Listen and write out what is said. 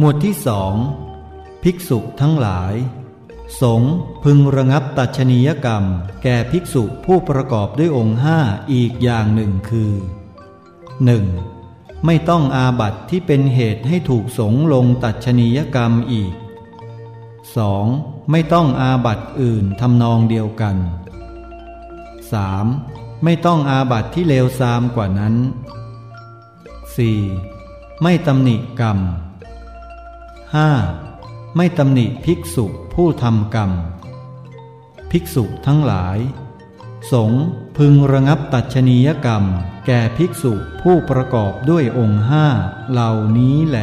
หมวดที่สองภิกษุทั้งหลาย สงพึงระงับตัชนียกรรม แก่ภิกษุผู้ประกอบด้วยองค์ห้าอีกอย่างหนึ่งคือ 1. ไม่ต้องอาบัติที่เป็นเหตุให้ถูกสงลงตัชนียกรรมอีก 2. ไม่ต้องอาบัติอื่นทำนองเดียวกัน 3. ไม่ต้องอาบัติที่เลวทรามกว่านั้น 4. ไม่ตำหนิกรรม 5. ไม่ตำหนิภิกษุผู้ทำกรรม ภิกษุทั้งหลาย สงพึงระงับตัชนียกรรม แก่ภิกษุผู้ประกอบด้วยองค์ห้าเหล่านี้แหล